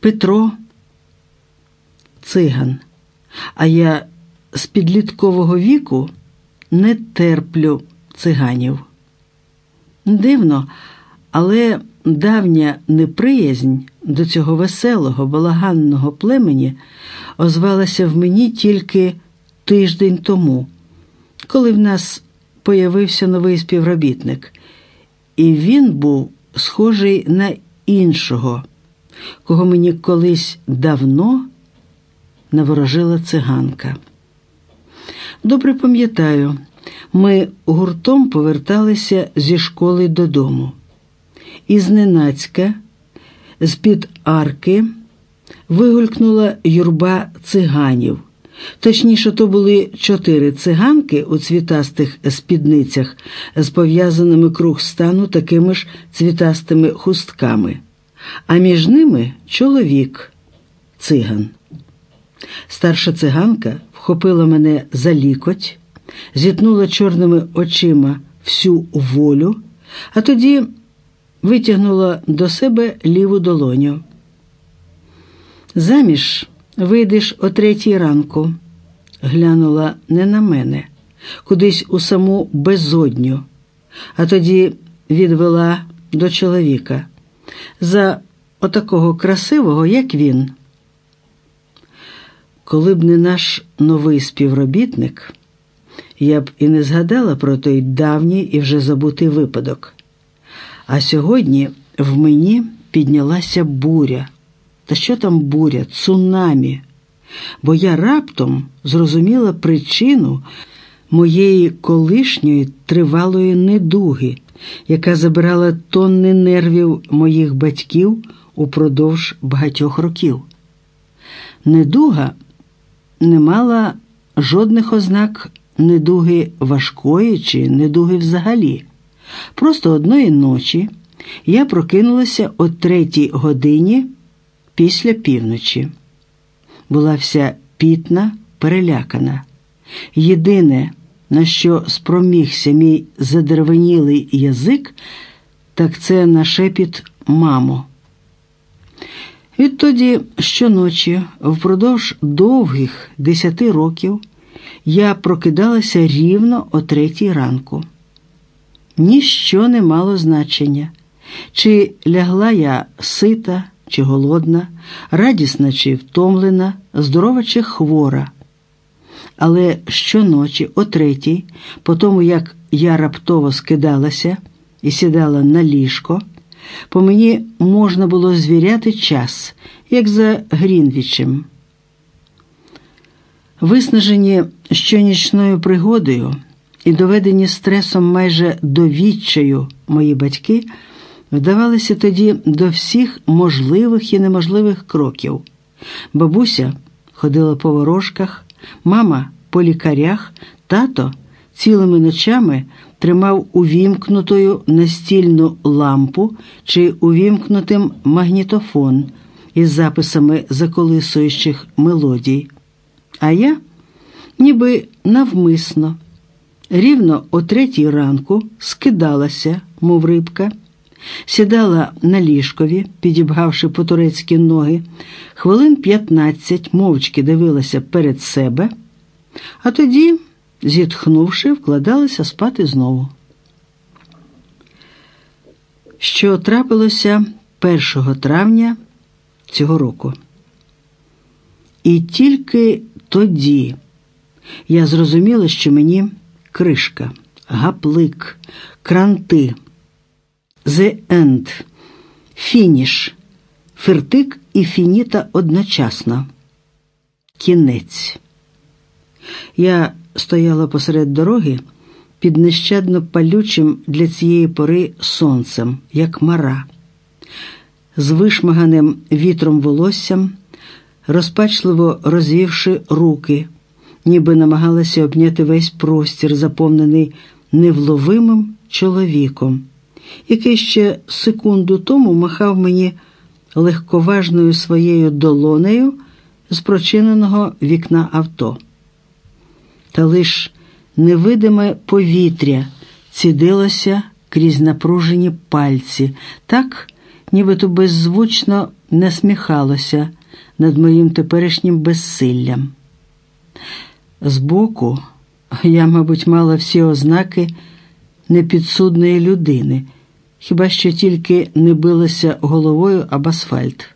Петро циган, а я з підліткового віку не терплю циганів. Дивно, але давня неприязнь до цього веселого, балаганного племені озвалася в мені тільки тиждень тому, коли в нас появився новий співробітник, і він був схожий на іншого, кого мені колись давно наворожила циганка. Добре пам'ятаю, ми гуртом поверталися зі школи додому. І зненацька, з-під арки, вигулькнула юрба циганів. Точніше, то були чотири циганки у цвітастих спідницях з пов'язаними круг стану такими ж цвітастими хустками, а між ними чоловік циган. Старша циганка вхопила мене за лікоть, зітнула чорними очима всю волю, а тоді витягнула до себе ліву долоню. Заміж вийдеш о третій ранку, глянула не на мене, кудись у саму безодню, а тоді відвела до чоловіка за отакого красивого, як він. Коли б не наш новий співробітник, я б і не згадала про той давній і вже забутий випадок. А сьогодні в мені піднялася буря. Та що там буря, цунамі? Бо я раптом зрозуміла причину моєї колишньої тривалої недуги, яка забирала тонни нервів моїх батьків упродовж багатьох років. Недуга не мала жодних ознак недуги важкої чи недуги взагалі. Просто одної ночі я прокинулася о третій годині після півночі. Була вся пітна, перелякана. Єдине, на що спромігся мій задервенілий язик, так це на шепіт мамо. Відтоді щоночі, впродовж довгих десяти років, я прокидалася рівно о третій ранку. Ніщо не мало значення, чи лягла я сита чи голодна, радісна чи втомлена, здорова чи хвора. Але щоночі, о третій, по тому як я раптово скидалася і сідала на ліжко, по мені можна було звіряти час, як за Грінвічем. Виснажені щонічною пригодою і доведені стресом майже до відчаю мої батьки вдавалися тоді до всіх можливих і неможливих кроків. Бабуся ходила по ворожках, мама по лікарях, тато цілими ночами тримав увімкнутою настільну лампу чи увімкнутим магнітофон із записами заколисуючих мелодій. А я, ніби навмисно, рівно о третій ранку скидалася, мов рибка, сідала на ліжкові, підібгавши по турецькі ноги, хвилин п'ятнадцять мовчки дивилася перед себе, а тоді, зітхнувши, вкладалася спати знову. Що трапилося 1 травня цього року. І тільки тоді я зрозуміла, що мені кришка, гаплик, кранти, «The end», фініш, фертик і фініта одночасно. Кінець. Я стояла посеред дороги під нещадно палючим для цієї пори сонцем, як мара, з вишмаганим вітром волоссям розпачливо розвівши руки, ніби намагалася обняти весь простір, заповнений невловимим чоловіком, який ще секунду тому махав мені легковажною своєю долонею з прочиненого вікна авто. Та лиш невидиме повітря цідилося крізь напружені пальці, так, нібито беззвучно насміхалося над моїм теперішнім безсиллям. Збоку я, мабуть, мала всі ознаки непідсудної людини, хіба що тільки не билася головою об асфальт.